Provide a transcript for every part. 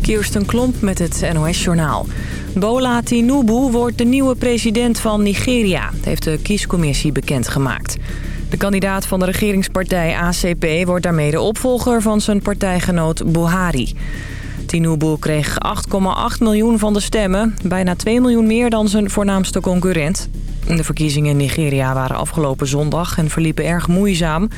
Kirsten Klomp met het NOS-journaal. Bola Tinubu wordt de nieuwe president van Nigeria, heeft de kiescommissie bekendgemaakt. De kandidaat van de regeringspartij ACP wordt daarmee de opvolger van zijn partijgenoot Buhari. Tinubu kreeg 8,8 miljoen van de stemmen, bijna 2 miljoen meer dan zijn voornaamste concurrent. De verkiezingen in Nigeria waren afgelopen zondag en verliepen erg moeizaam.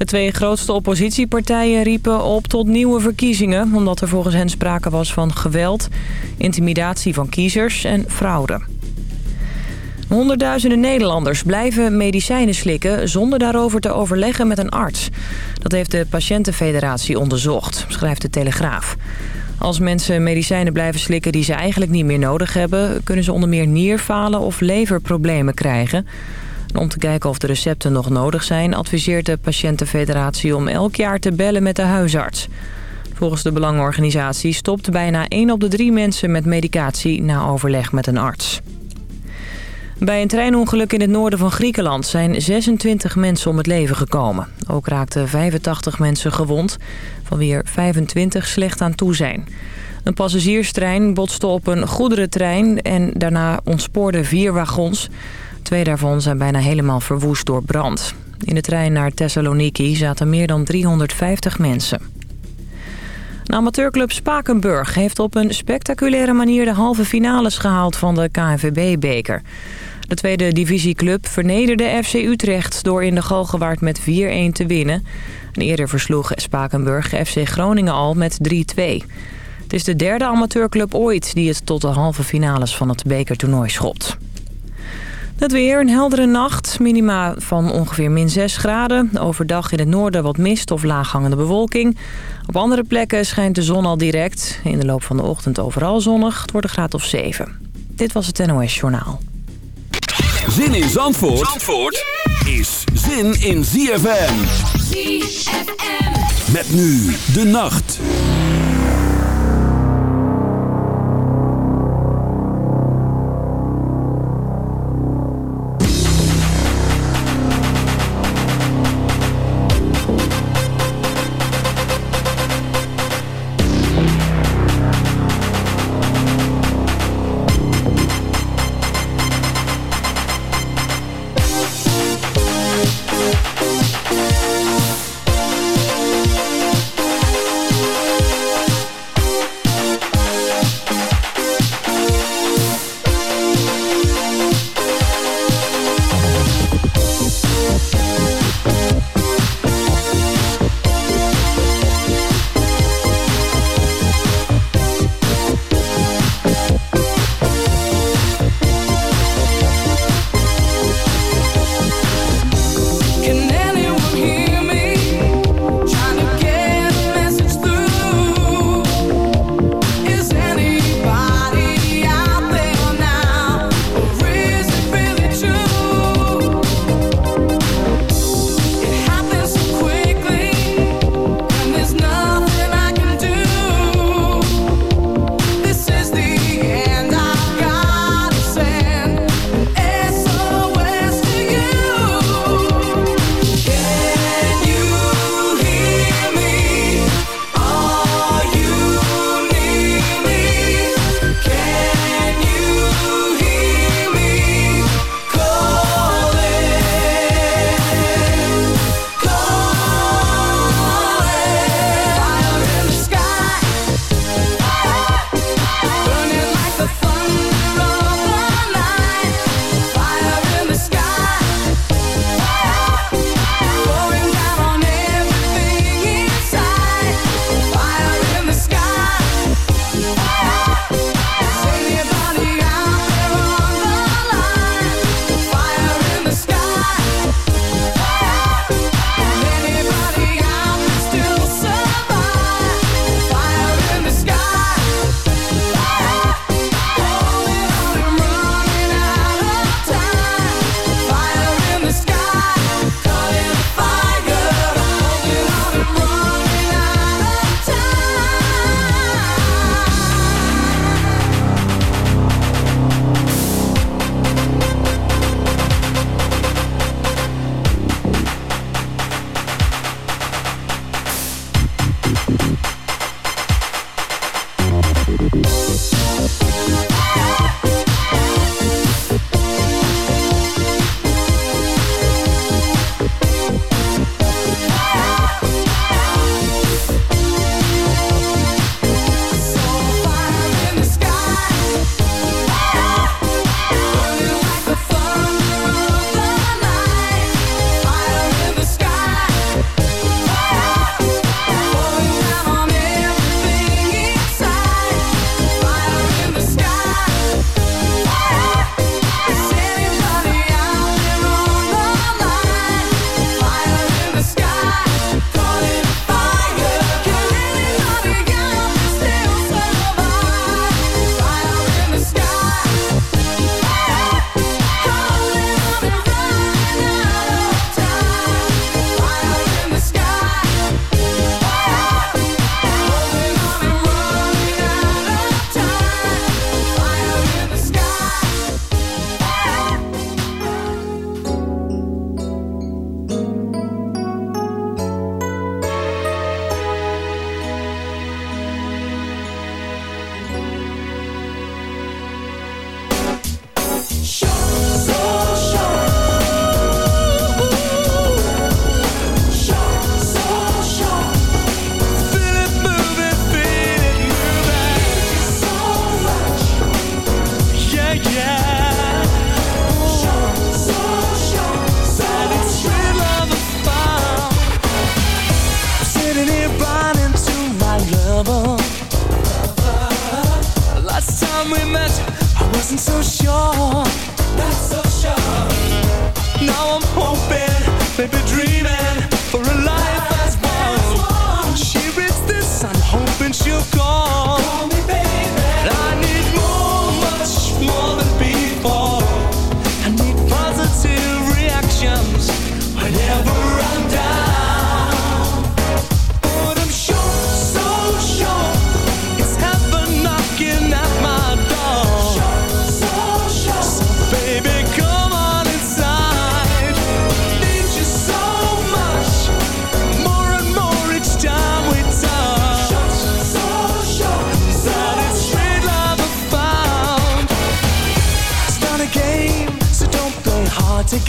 De twee grootste oppositiepartijen riepen op tot nieuwe verkiezingen... omdat er volgens hen sprake was van geweld, intimidatie van kiezers en fraude. Honderdduizenden Nederlanders blijven medicijnen slikken zonder daarover te overleggen met een arts. Dat heeft de Patiëntenfederatie onderzocht, schrijft de Telegraaf. Als mensen medicijnen blijven slikken die ze eigenlijk niet meer nodig hebben... kunnen ze onder meer nierfalen of leverproblemen krijgen. Om te kijken of de recepten nog nodig zijn... adviseert de Patiëntenfederatie om elk jaar te bellen met de huisarts. Volgens de belangenorganisatie stopt bijna 1 op de 3 mensen met medicatie... na overleg met een arts. Bij een treinongeluk in het noorden van Griekenland zijn 26 mensen om het leven gekomen. Ook raakten 85 mensen gewond, van wie er 25 slecht aan toe zijn. Een passagierstrein botste op een goederentrein en daarna ontspoorden vier wagons. Twee daarvan zijn bijna helemaal verwoest door brand. In de trein naar Thessaloniki zaten meer dan 350 mensen. De amateurclub Spakenburg heeft op een spectaculaire manier de halve finales gehaald van de KNVB-beker. De tweede divisieclub vernederde FC Utrecht door in de Galgenwaard met 4-1 te winnen. En eerder versloeg Spakenburg FC Groningen al met 3-2. Het is de derde amateurclub ooit die het tot de halve finales van het bekertoernooi schopt. Het weer, een heldere nacht. Minima van ongeveer min 6 graden. Overdag in het noorden wat mist of laaghangende bewolking. Op andere plekken schijnt de zon al direct. In de loop van de ochtend overal zonnig. Het wordt een graad of 7. Dit was het NOS Journaal. Zin in Zandvoort, Zandvoort is zin in ZFM. ZFM. Met nu de nacht.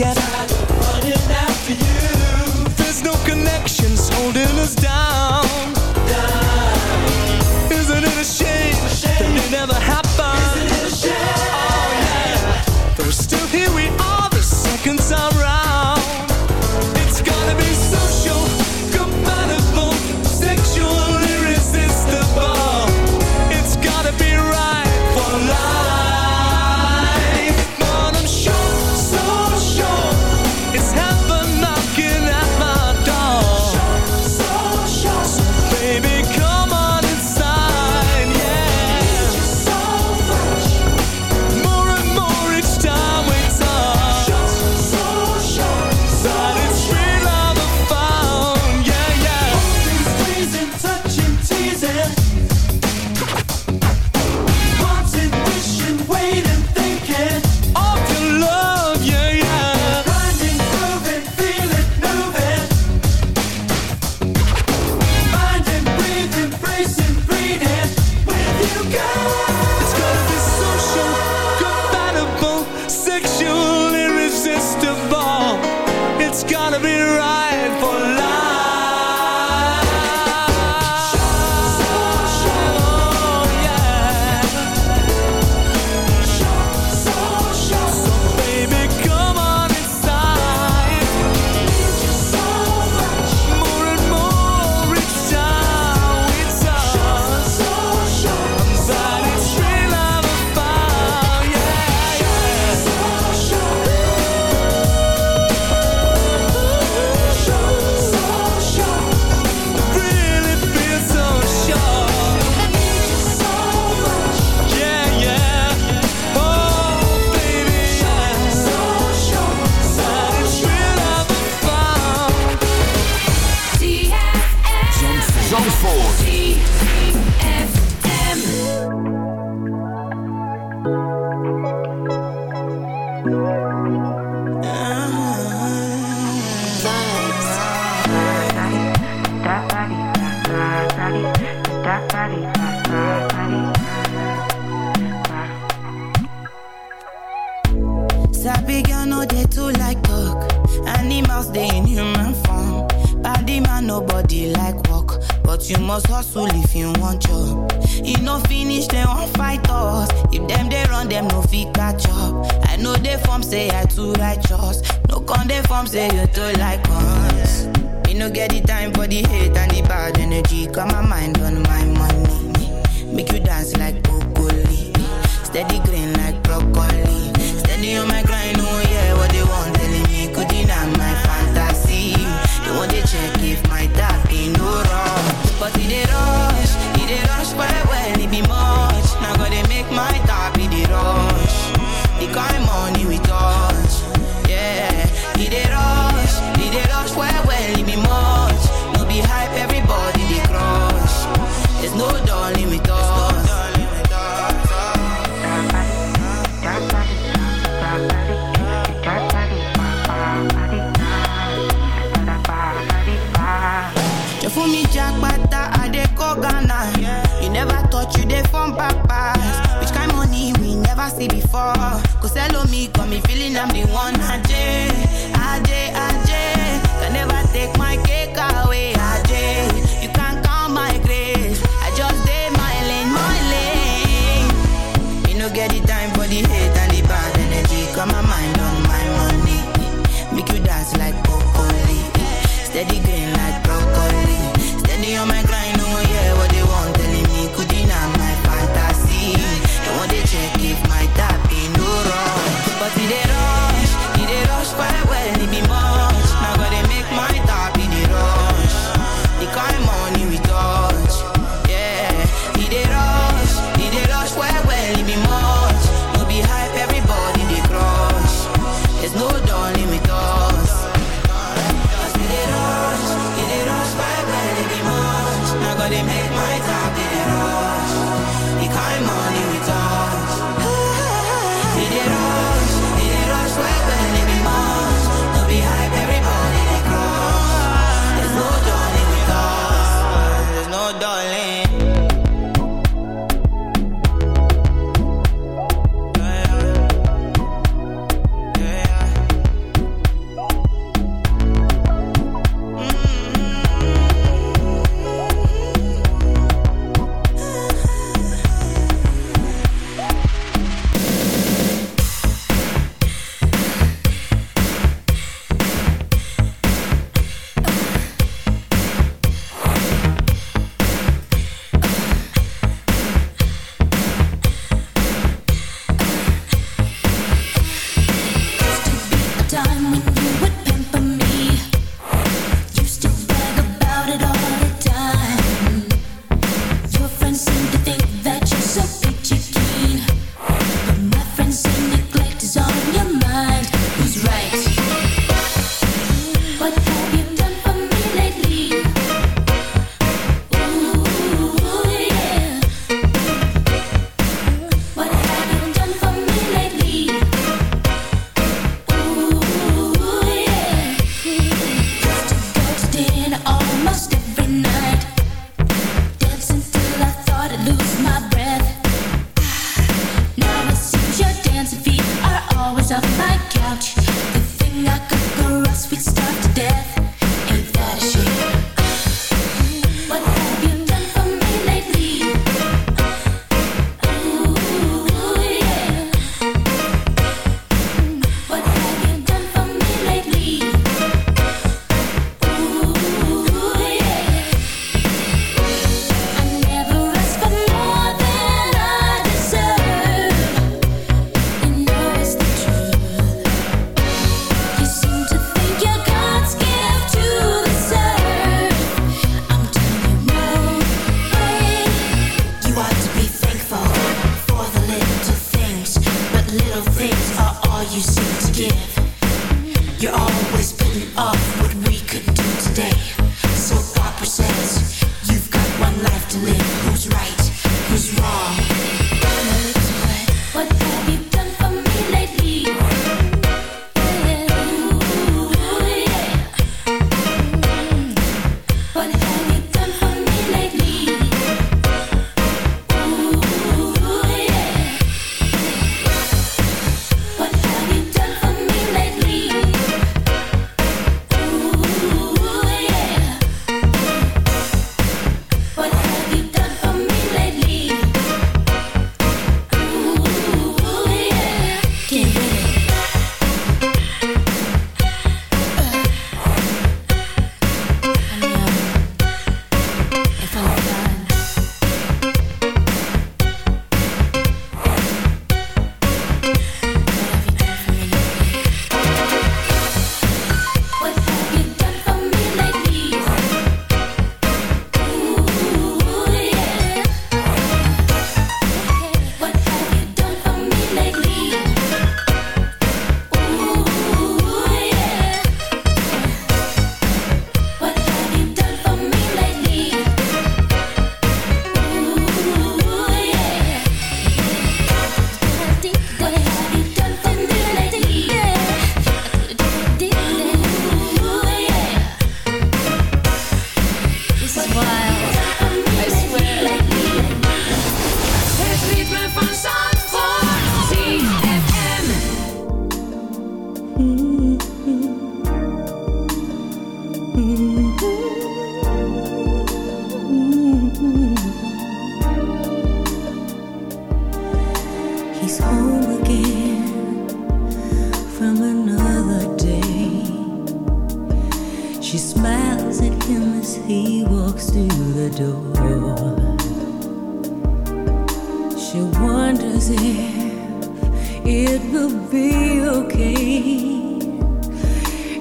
Yeah. never touch you they form back pass. Which kind money we never see before. Cause hello me, got me feeling I'm the one. AJ, AJ, AJ, Can never take my cake away. AJ, you can count my grace. I just did my lane, my lane. Me no get the time for the hate and the bad energy. Got my mind on my money. Make you dance like Coco Steady green like time.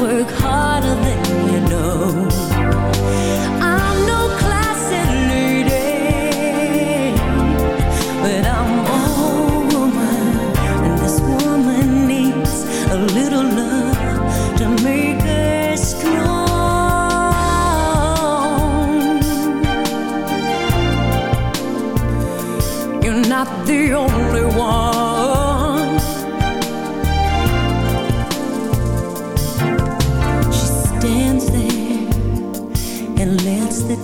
work harder than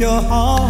your heart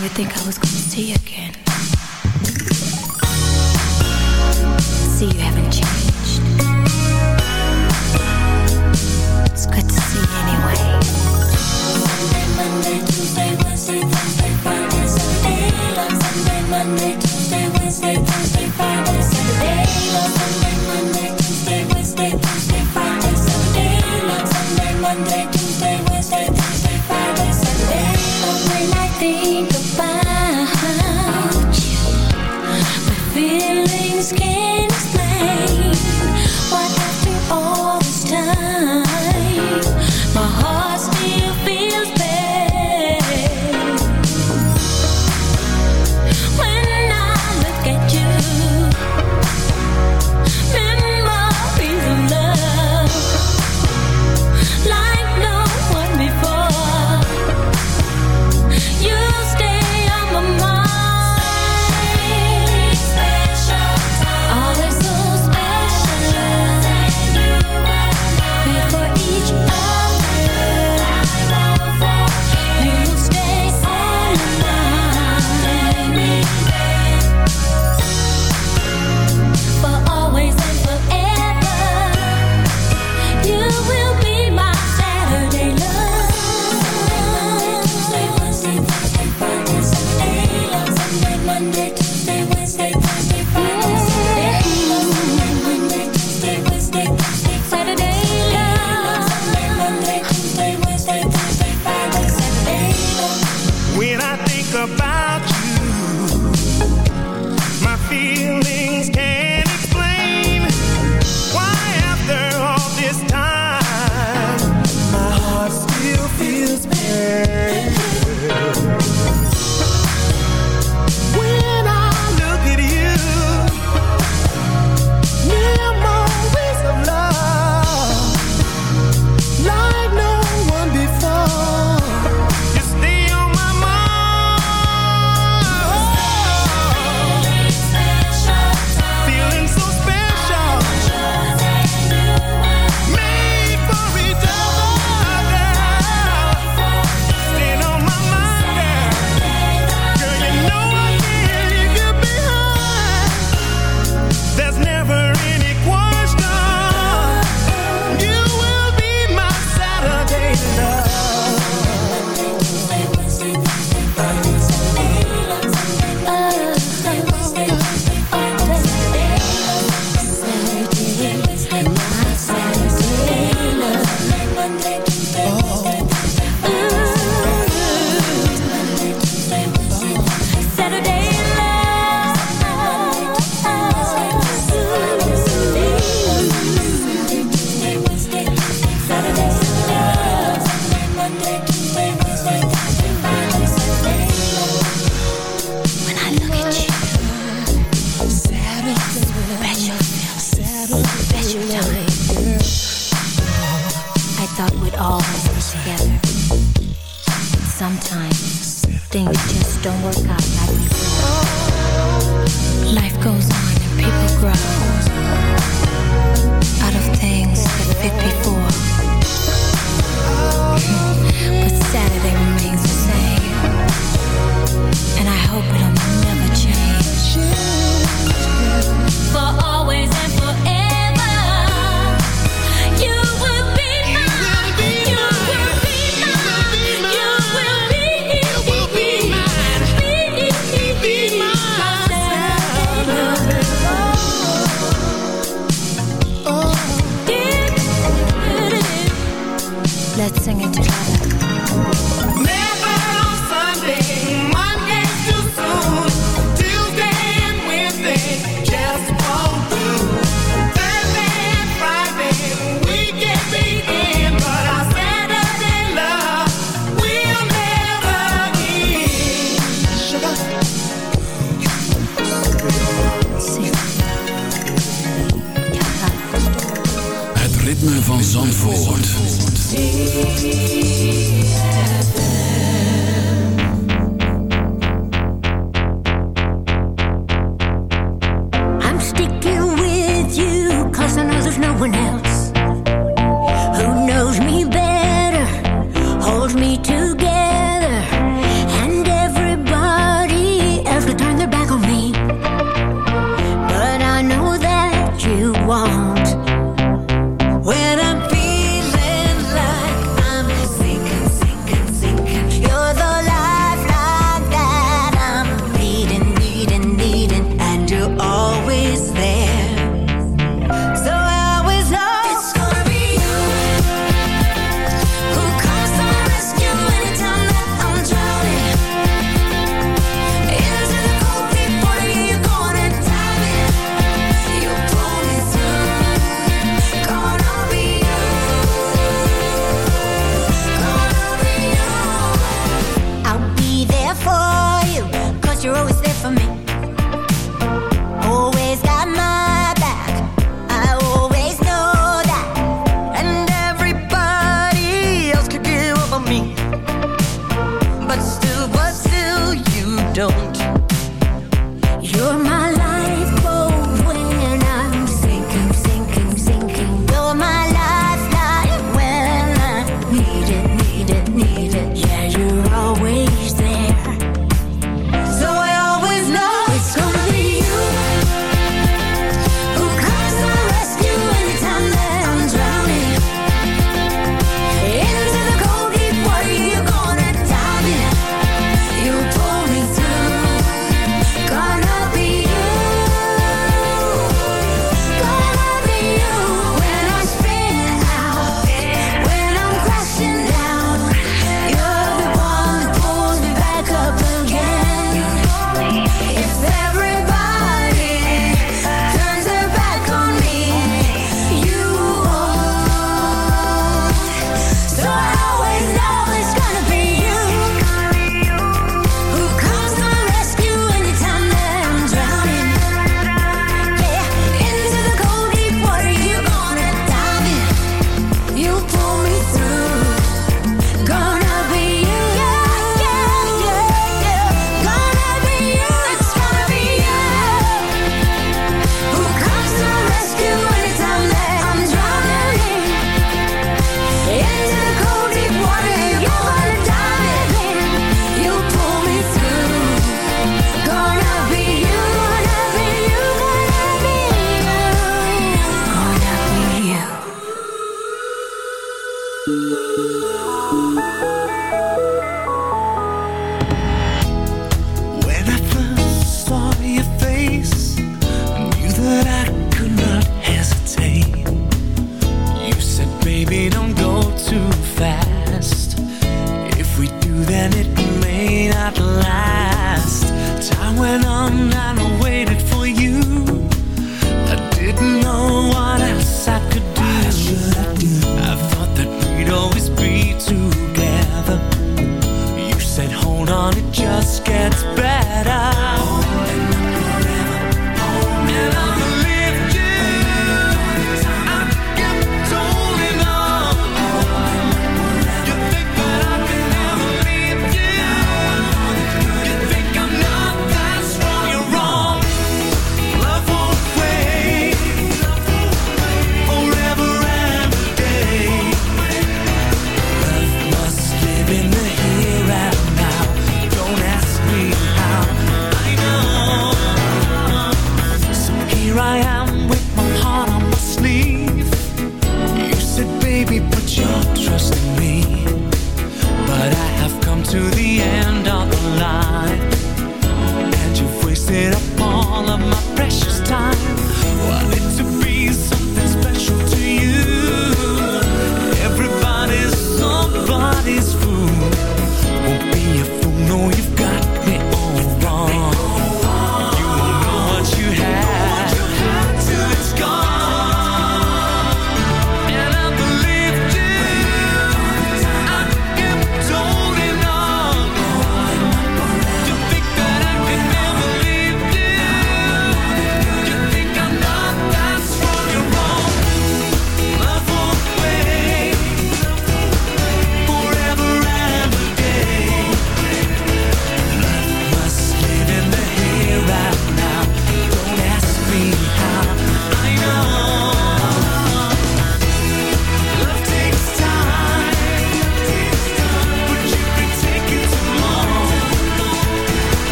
Never think I was gonna see you again. See, you haven't changed. It's good to see you anyway.